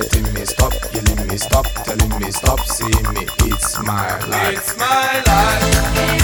fighting me, stop yelling me, stop telling me, stop seeing me. It's my life. It's my life.